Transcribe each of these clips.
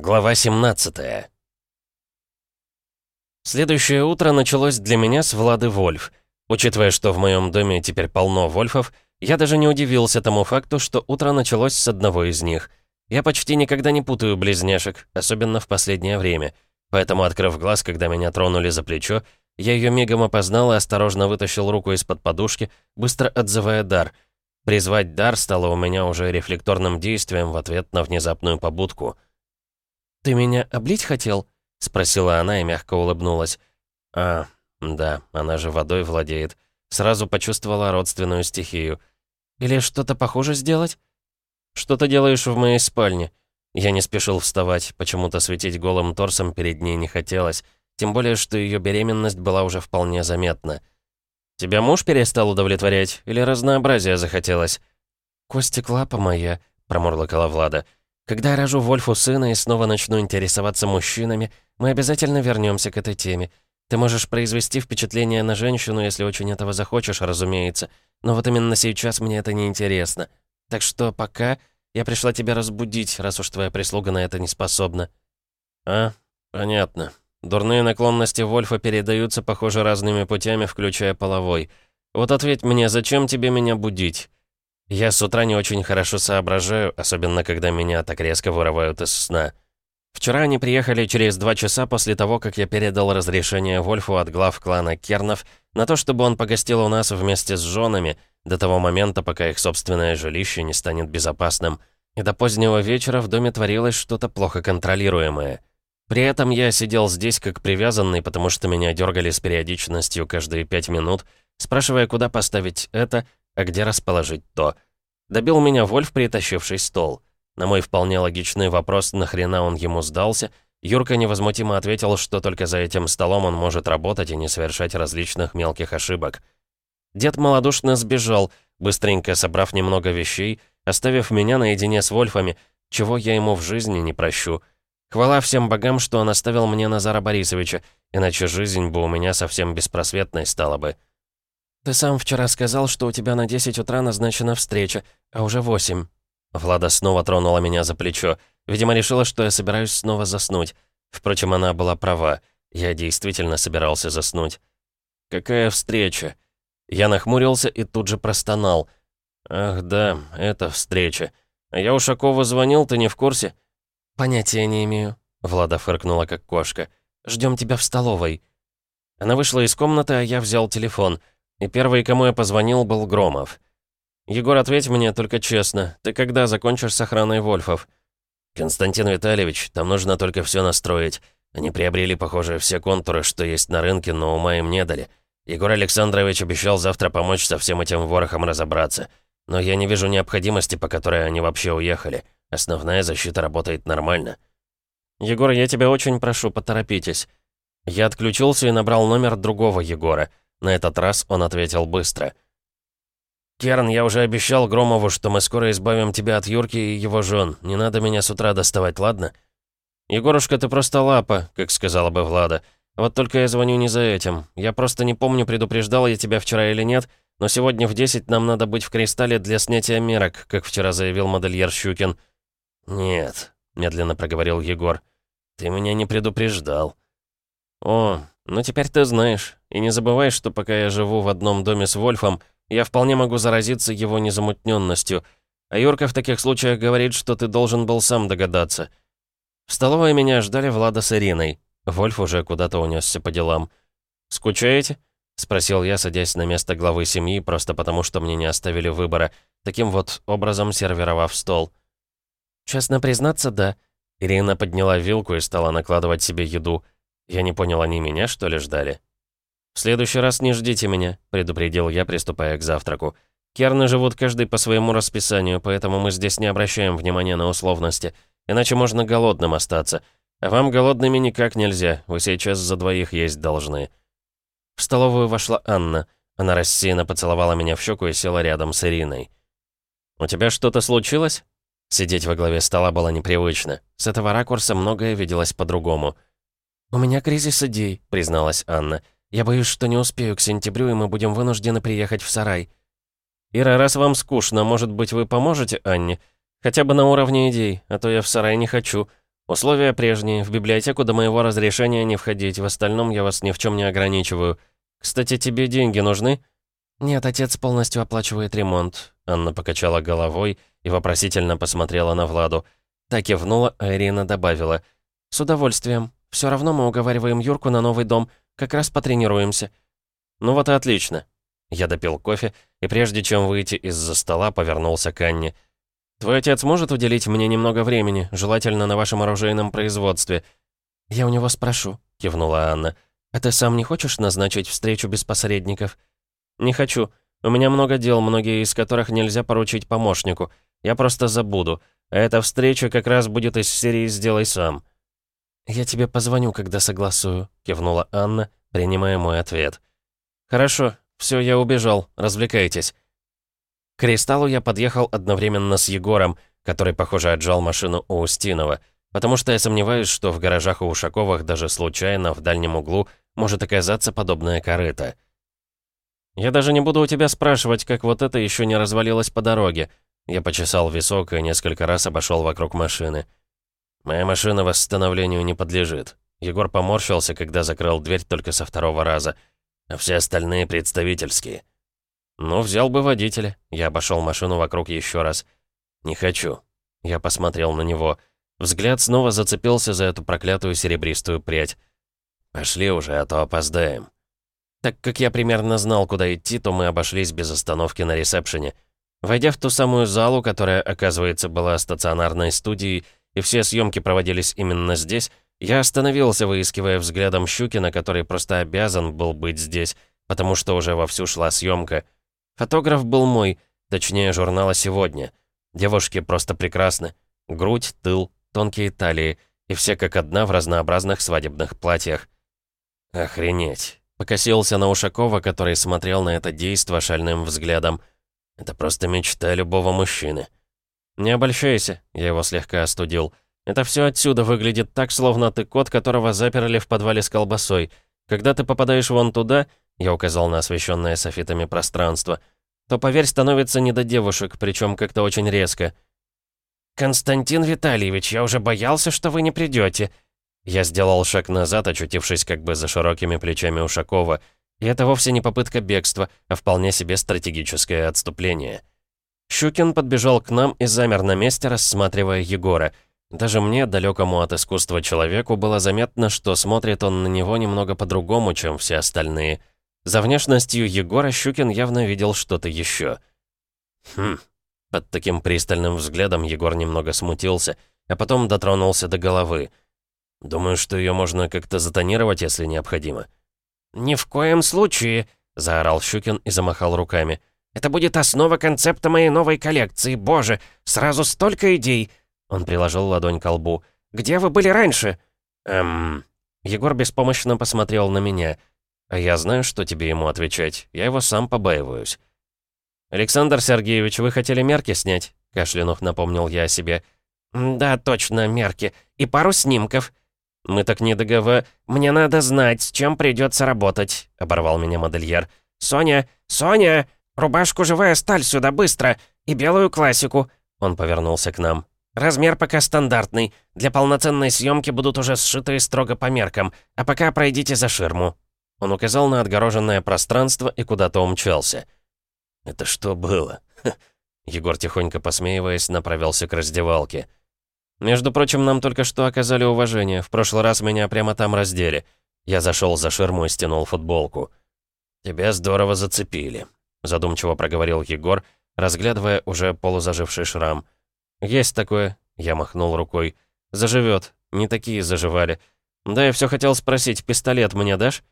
Глава 17 Следующее утро началось для меня с Влады Вольф. Учитывая, что в моем доме теперь полно Вольфов, я даже не удивился тому факту, что утро началось с одного из них. Я почти никогда не путаю близняшек, особенно в последнее время. Поэтому, открыв глаз, когда меня тронули за плечо, я ее мигом опознал и осторожно вытащил руку из-под подушки, быстро отзывая дар. Призвать дар стало у меня уже рефлекторным действием в ответ на внезапную побудку — «Ты меня облить хотел?» — спросила она и мягко улыбнулась. «А, да, она же водой владеет. Сразу почувствовала родственную стихию. Или что-то похоже сделать?» «Что ты делаешь в моей спальне?» Я не спешил вставать, почему-то светить голым торсом перед ней не хотелось, тем более, что ее беременность была уже вполне заметна. «Тебя муж перестал удовлетворять? Или разнообразие захотелось?» «Костик, лапа моя», — промурлокала Влада, — когда я рожу Вольфу сына и снова начну интересоваться мужчинами, мы обязательно вернемся к этой теме. Ты можешь произвести впечатление на женщину, если очень этого захочешь, разумеется. Но вот именно сейчас мне это не интересно. Так что пока я пришла тебя разбудить, раз уж твоя прислуга на это не способна». «А, понятно. Дурные наклонности Вольфа передаются, похоже, разными путями, включая половой. Вот ответь мне, зачем тебе меня будить?» Я с утра не очень хорошо соображаю, особенно когда меня так резко вырывают из сна. Вчера они приехали через два часа после того, как я передал разрешение Вольфу от глав клана Кернов на то, чтобы он погостил у нас вместе с женами до того момента, пока их собственное жилище не станет безопасным. И до позднего вечера в доме творилось что-то плохо контролируемое. При этом я сидел здесь как привязанный, потому что меня дергали с периодичностью каждые пять минут, спрашивая, куда поставить это — а где расположить то. Добил меня Вольф, притащивший стол. На мой вполне логичный вопрос, нахрена он ему сдался, Юрка невозмутимо ответил, что только за этим столом он может работать и не совершать различных мелких ошибок. Дед малодушно сбежал, быстренько собрав немного вещей, оставив меня наедине с Вольфами, чего я ему в жизни не прощу. Хвала всем богам, что он оставил мне Назара Борисовича, иначе жизнь бы у меня совсем беспросветной стала бы. «Ты сам вчера сказал, что у тебя на 10 утра назначена встреча, а уже 8». Влада снова тронула меня за плечо. Видимо, решила, что я собираюсь снова заснуть. Впрочем, она была права. Я действительно собирался заснуть. «Какая встреча?» Я нахмурился и тут же простонал. «Ах да, это встреча. А я Ушакову звонил, ты не в курсе?» «Понятия не имею», — Влада фыркнула как кошка. Ждем тебя в столовой». Она вышла из комнаты, а я взял телефон — и первый, кому я позвонил, был Громов. «Егор, ответь мне только честно. Ты когда закончишь с охраной Вольфов?» «Константин Витальевич, там нужно только все настроить. Они приобрели, похоже, все контуры, что есть на рынке, но ума им не дали. Егор Александрович обещал завтра помочь со всем этим ворохом разобраться. Но я не вижу необходимости, по которой они вообще уехали. Основная защита работает нормально». «Егор, я тебя очень прошу, поторопитесь». Я отключился и набрал номер другого Егора. На этот раз он ответил быстро. «Керн, я уже обещал Громову, что мы скоро избавим тебя от Юрки и его жен. Не надо меня с утра доставать, ладно?» «Егорушка, ты просто лапа», как сказала бы Влада. «Вот только я звоню не за этим. Я просто не помню, предупреждал я тебя вчера или нет, но сегодня в 10 нам надо быть в Кристалле для снятия мерок, как вчера заявил модельер Щукин». «Нет», — медленно проговорил Егор. «Ты меня не предупреждал». «О, ну теперь ты знаешь. И не забывай, что пока я живу в одном доме с Вольфом, я вполне могу заразиться его незамутненностью. А Юрка в таких случаях говорит, что ты должен был сам догадаться. В столовой меня ждали Влада с Ириной. Вольф уже куда-то унесся по делам. «Скучаете?» — спросил я, садясь на место главы семьи, просто потому что мне не оставили выбора, таким вот образом сервировав стол. «Честно признаться, да». Ирина подняла вилку и стала накладывать себе еду — я не понял, они меня, что ли, ждали? «В следующий раз не ждите меня», — предупредил я, приступая к завтраку. «Керны живут каждый по своему расписанию, поэтому мы здесь не обращаем внимания на условности. Иначе можно голодным остаться. А вам голодными никак нельзя, вы сейчас за двоих есть должны». В столовую вошла Анна. Она рассеянно поцеловала меня в щеку и села рядом с Ириной. «У тебя что-то случилось?» Сидеть во главе стола было непривычно. С этого ракурса многое виделось по-другому. «У меня кризис идей», — призналась Анна. «Я боюсь, что не успею к сентябрю, и мы будем вынуждены приехать в сарай». «Ира, раз вам скучно, может быть, вы поможете Анне? Хотя бы на уровне идей, а то я в сарай не хочу. Условия прежние. В библиотеку до моего разрешения не входить. В остальном я вас ни в чем не ограничиваю. Кстати, тебе деньги нужны?» «Нет, отец полностью оплачивает ремонт». Анна покачала головой и вопросительно посмотрела на Владу. Так кивнула, а Ирина добавила. «С удовольствием. Все равно мы уговариваем Юрку на новый дом. Как раз потренируемся». «Ну вот и отлично». Я допил кофе и прежде чем выйти из-за стола, повернулся к Анне. «Твой отец может уделить мне немного времени, желательно на вашем оружейном производстве?» «Я у него спрошу», — кивнула Анна. «А ты сам не хочешь назначить встречу без посредников?» «Не хочу. У меня много дел, многие из которых нельзя поручить помощнику. Я просто забуду. А эта встреча как раз будет из серии «Сделай сам». «Я тебе позвоню, когда согласую», — кивнула Анна, принимая мой ответ. «Хорошо, все, я убежал, развлекайтесь». К Кристаллу я подъехал одновременно с Егором, который, похоже, отжал машину у Устинова, потому что я сомневаюсь, что в гаражах у Ушаковых даже случайно в дальнем углу может оказаться подобная корыта. «Я даже не буду у тебя спрашивать, как вот это еще не развалилось по дороге». Я почесал висок и несколько раз обошел вокруг машины. «Моя машина восстановлению не подлежит». Егор поморщился, когда закрыл дверь только со второго раза. «А все остальные представительские». «Ну, взял бы водителя». Я обошел машину вокруг еще раз. «Не хочу». Я посмотрел на него. Взгляд снова зацепился за эту проклятую серебристую прядь. «Пошли уже, а то опоздаем». Так как я примерно знал, куда идти, то мы обошлись без остановки на ресепшене. Войдя в ту самую залу, которая, оказывается, была стационарной студией, и все съемки проводились именно здесь, я остановился, выискивая взглядом Щукина, который просто обязан был быть здесь, потому что уже вовсю шла съемка. Фотограф был мой, точнее, журнала «Сегодня». Девушки просто прекрасны. Грудь, тыл, тонкие талии, и все как одна в разнообразных свадебных платьях. Охренеть. Покосился на Ушакова, который смотрел на это действо шальным взглядом. Это просто мечта любого мужчины. «Не обольщайся», — я его слегка остудил. «Это все отсюда выглядит так, словно ты кот, которого заперли в подвале с колбасой. Когда ты попадаешь вон туда, — я указал на освещенное софитами пространство, — то, поверь, становится не до девушек, причем как-то очень резко». «Константин Витальевич, я уже боялся, что вы не придете. Я сделал шаг назад, очутившись как бы за широкими плечами Ушакова, и это вовсе не попытка бегства, а вполне себе стратегическое отступление. Щукин подбежал к нам и замер на месте, рассматривая Егора. Даже мне, далекому от искусства человеку, было заметно, что смотрит он на него немного по-другому, чем все остальные. За внешностью Егора Щукин явно видел что-то еще. Хм. Под таким пристальным взглядом Егор немного смутился, а потом дотронулся до головы. Думаю, что ее можно как-то затонировать, если необходимо. «Ни в коем случае!» — заорал Щукин и замахал руками. Это будет основа концепта моей новой коллекции. Боже, сразу столько идей!» Он приложил ладонь к лбу. «Где вы были раньше?» «Эм...» Егор беспомощно посмотрел на меня. «А я знаю, что тебе ему отвечать. Я его сам побаиваюсь». «Александр Сергеевич, вы хотели мерки снять?» Кашлянув напомнил я о себе. «Да, точно, мерки. И пару снимков». «Мы так не договор... Мне надо знать, с чем придется работать», — оборвал меня модельер. «Соня! Соня!» «Рубашку «Живая сталь» сюда быстро! И белую классику!» Он повернулся к нам. «Размер пока стандартный. Для полноценной съемки будут уже сшиты строго по меркам. А пока пройдите за ширму». Он указал на отгороженное пространство и куда-то умчался. «Это что было?» Егор, тихонько посмеиваясь, направился к раздевалке. «Между прочим, нам только что оказали уважение. В прошлый раз меня прямо там раздели. Я зашел за ширму и стянул футболку. Тебя здорово зацепили задумчиво проговорил Егор, разглядывая уже полузаживший шрам. «Есть такое», — я махнул рукой. «Заживет. Не такие заживали. Да, я все хотел спросить, пистолет мне дашь?»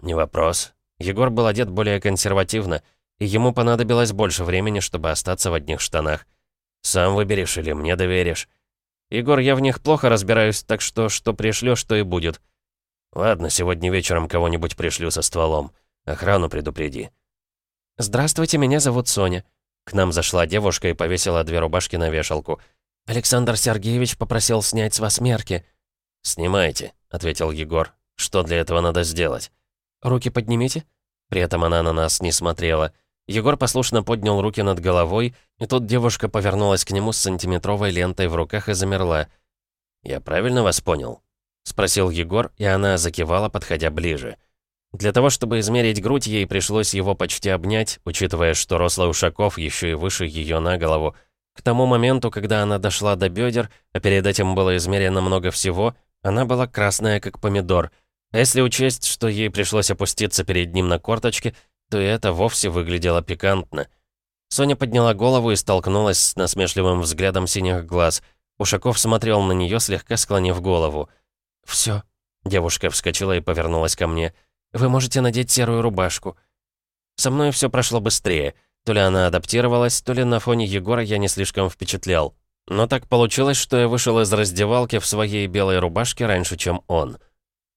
«Не вопрос». Егор был одет более консервативно, и ему понадобилось больше времени, чтобы остаться в одних штанах. «Сам выберешь или мне доверишь?» «Егор, я в них плохо разбираюсь, так что что пришлёшь, то и будет». «Ладно, сегодня вечером кого-нибудь пришлю со стволом. Охрану предупреди». «Здравствуйте, меня зовут Соня». К нам зашла девушка и повесила две рубашки на вешалку. «Александр Сергеевич попросил снять с вас мерки». «Снимайте», — ответил Егор. «Что для этого надо сделать?» «Руки поднимите». При этом она на нас не смотрела. Егор послушно поднял руки над головой, и тут девушка повернулась к нему с сантиметровой лентой в руках и замерла. «Я правильно вас понял?» — спросил Егор, и она закивала, подходя ближе. Для того, чтобы измерить грудь, ей пришлось его почти обнять, учитывая, что рослый Ушаков еще и выше ее на голову. К тому моменту, когда она дошла до бедер, а перед этим было измерено много всего, она была красная, как помидор. А если учесть, что ей пришлось опуститься перед ним на корточки, то это вовсе выглядело пикантно. Соня подняла голову и столкнулась с насмешливым взглядом синих глаз. Ушаков смотрел на нее, слегка склонив голову. «Все». Девушка вскочила и повернулась ко мне. «Вы можете надеть серую рубашку». Со мной все прошло быстрее. То ли она адаптировалась, то ли на фоне Егора я не слишком впечатлял. Но так получилось, что я вышел из раздевалки в своей белой рубашке раньше, чем он.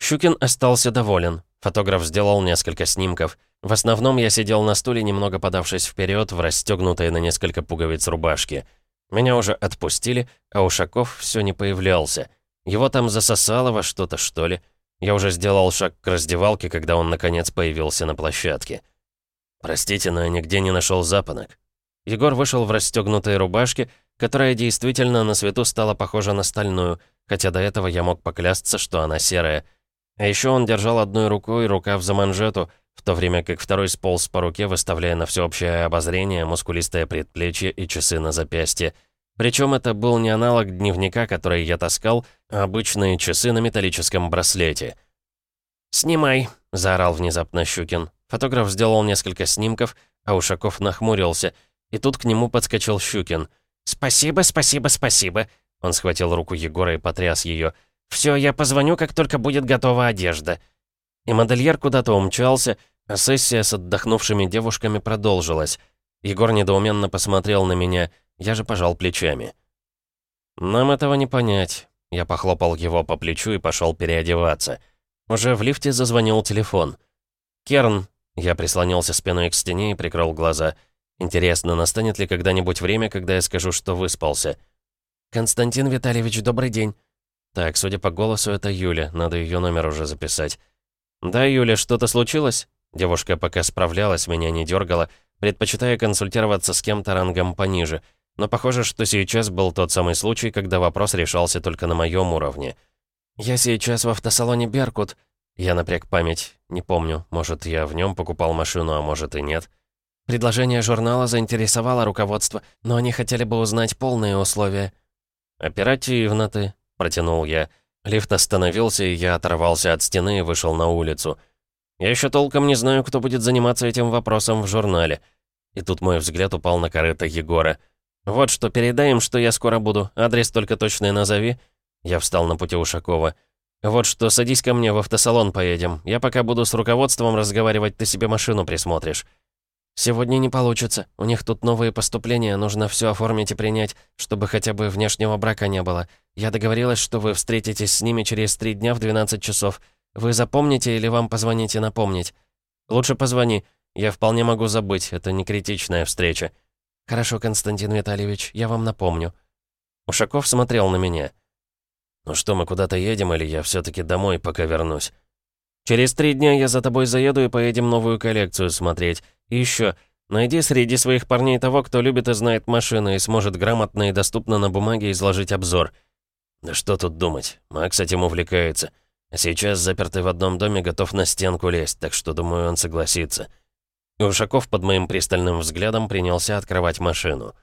Щукин остался доволен. Фотограф сделал несколько снимков. В основном я сидел на стуле, немного подавшись вперед в расстегнутой на несколько пуговиц рубашке. Меня уже отпустили, а Ушаков все не появлялся. Его там засосало во что-то, что ли. Я уже сделал шаг к раздевалке, когда он, наконец, появился на площадке. «Простите, но я нигде не нашел запонок». Егор вышел в расстегнутой рубашке, которая действительно на свету стала похожа на стальную, хотя до этого я мог поклясться, что она серая. А еще он держал одной рукой рукав за манжету, в то время как второй сполз по руке, выставляя на всеобщее обозрение мускулистое предплечье и часы на запястье. Причем это был не аналог дневника, который я таскал, а обычные часы на металлическом браслете. «Снимай!» — заорал внезапно Щукин. Фотограф сделал несколько снимков, а Ушаков нахмурился, и тут к нему подскочил Щукин. «Спасибо, спасибо, спасибо!» Он схватил руку Егора и потряс ее. «Все, я позвоню, как только будет готова одежда». И модельер куда-то умчался, а сессия с отдохнувшими девушками продолжилась. Егор недоуменно посмотрел на меня, я же пожал плечами. «Нам этого не понять». Я похлопал его по плечу и пошел переодеваться. Уже в лифте зазвонил телефон. «Керн». Я прислонился спиной к стене и прикрыл глаза. «Интересно, настанет ли когда-нибудь время, когда я скажу, что выспался?» «Константин Витальевич, добрый день». Так, судя по голосу, это Юля, надо ее номер уже записать. «Да, Юля, что-то случилось?» Девушка пока справлялась, меня не дергала, предпочитая консультироваться с кем-то рангом пониже. Но похоже, что сейчас был тот самый случай, когда вопрос решался только на моем уровне. «Я сейчас в автосалоне «Беркут». Я напряг память. Не помню, может, я в нем покупал машину, а может и нет. Предложение журнала заинтересовало руководство, но они хотели бы узнать полные условия. «Оперативно ты», — протянул я. Лифт остановился, и я оторвался от стены и вышел на улицу. Я еще толком не знаю, кто будет заниматься этим вопросом в журнале. И тут мой взгляд упал на корыто Егора. «Вот что, передай им, что я скоро буду. Адрес только точный назови». Я встал на пути Ушакова. «Вот что, садись ко мне, в автосалон поедем. Я пока буду с руководством разговаривать, ты себе машину присмотришь». «Сегодня не получится. У них тут новые поступления, нужно все оформить и принять, чтобы хотя бы внешнего брака не было. Я договорилась, что вы встретитесь с ними через три дня в 12 часов. Вы запомните или вам позвоните напомнить? Лучше позвони. Я вполне могу забыть, это не критичная встреча». «Хорошо, Константин Витальевич, я вам напомню». Ушаков смотрел на меня. «Ну что, мы куда-то едем, или я все таки домой, пока вернусь?» «Через три дня я за тобой заеду и поедем новую коллекцию смотреть. И еще, найди среди своих парней того, кто любит и знает машины и сможет грамотно и доступно на бумаге изложить обзор. Да что тут думать, Макс этим увлекается. Сейчас, запертый в одном доме, готов на стенку лезть, так что, думаю, он согласится. Ушаков под моим пристальным взглядом принялся открывать машину.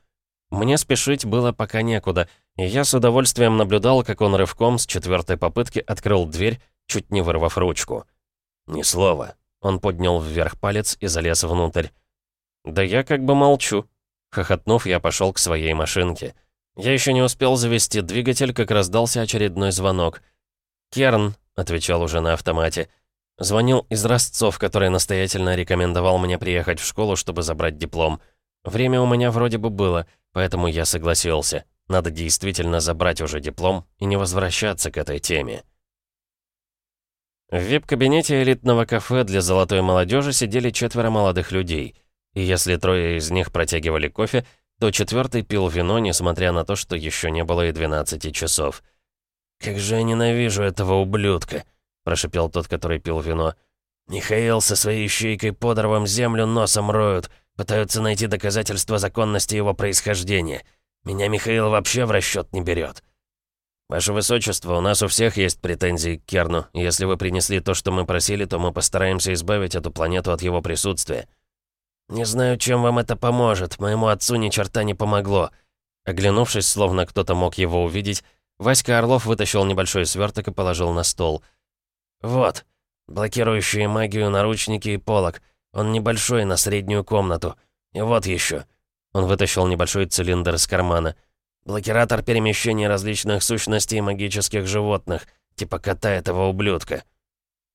Мне спешить было пока некуда, и я с удовольствием наблюдал, как он рывком с четвертой попытки открыл дверь, чуть не вырвав ручку. «Ни слова», он поднял вверх палец и залез внутрь. «Да я как бы молчу». Хохотнув, я пошел к своей машинке. Я еще не успел завести двигатель, как раздался очередной звонок. «Керн», — отвечал уже на автомате. Звонил из Ростцов, который настоятельно рекомендовал мне приехать в школу, чтобы забрать диплом. Время у меня вроде бы было, поэтому я согласился. Надо действительно забрать уже диплом и не возвращаться к этой теме. В вип-кабинете элитного кафе для золотой молодежи сидели четверо молодых людей. И если трое из них протягивали кофе, то четвертый пил вино, несмотря на то, что еще не было и 12 часов. «Как же я ненавижу этого ублюдка!» — прошипел тот, который пил вино. «Михаил со своей щейкой по дровам землю носом роют, пытаются найти доказательства законности его происхождения. Меня Михаил вообще в расчет не берет. «Ваше Высочество, у нас у всех есть претензии к Керну. Если вы принесли то, что мы просили, то мы постараемся избавить эту планету от его присутствия». «Не знаю, чем вам это поможет. Моему отцу ни черта не помогло». Оглянувшись, словно кто-то мог его увидеть, Васька Орлов вытащил небольшой сверток и положил на стол. «Вот, блокирующие магию наручники и полок. Он небольшой, на среднюю комнату. И вот еще. Он вытащил небольшой цилиндр из кармана. Блокиратор перемещения различных сущностей и магических животных, типа кота этого ублюдка.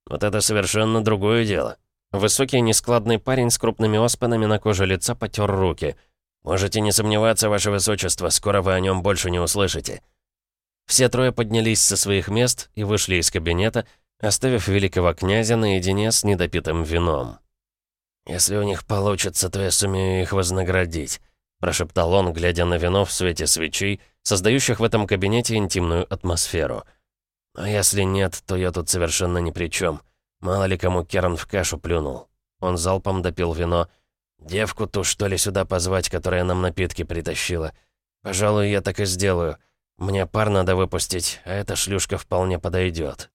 Вот это совершенно другое дело. Высокий нескладный парень с крупными оспинами на коже лица потер руки. «Можете не сомневаться, ваше высочество, скоро вы о нем больше не услышите». Все трое поднялись со своих мест и вышли из кабинета, оставив великого князя наедине с недопитым вином. «Если у них получится, то я сумею их вознаградить», прошептал он, глядя на вино в свете свечей, создающих в этом кабинете интимную атмосферу. «А если нет, то я тут совершенно ни при чем. Мало ли кому Керн в кашу плюнул». Он залпом допил вино. «Девку ту, что ли, сюда позвать, которая нам напитки притащила? Пожалуй, я так и сделаю. Мне пар надо выпустить, а эта шлюшка вполне подойдет.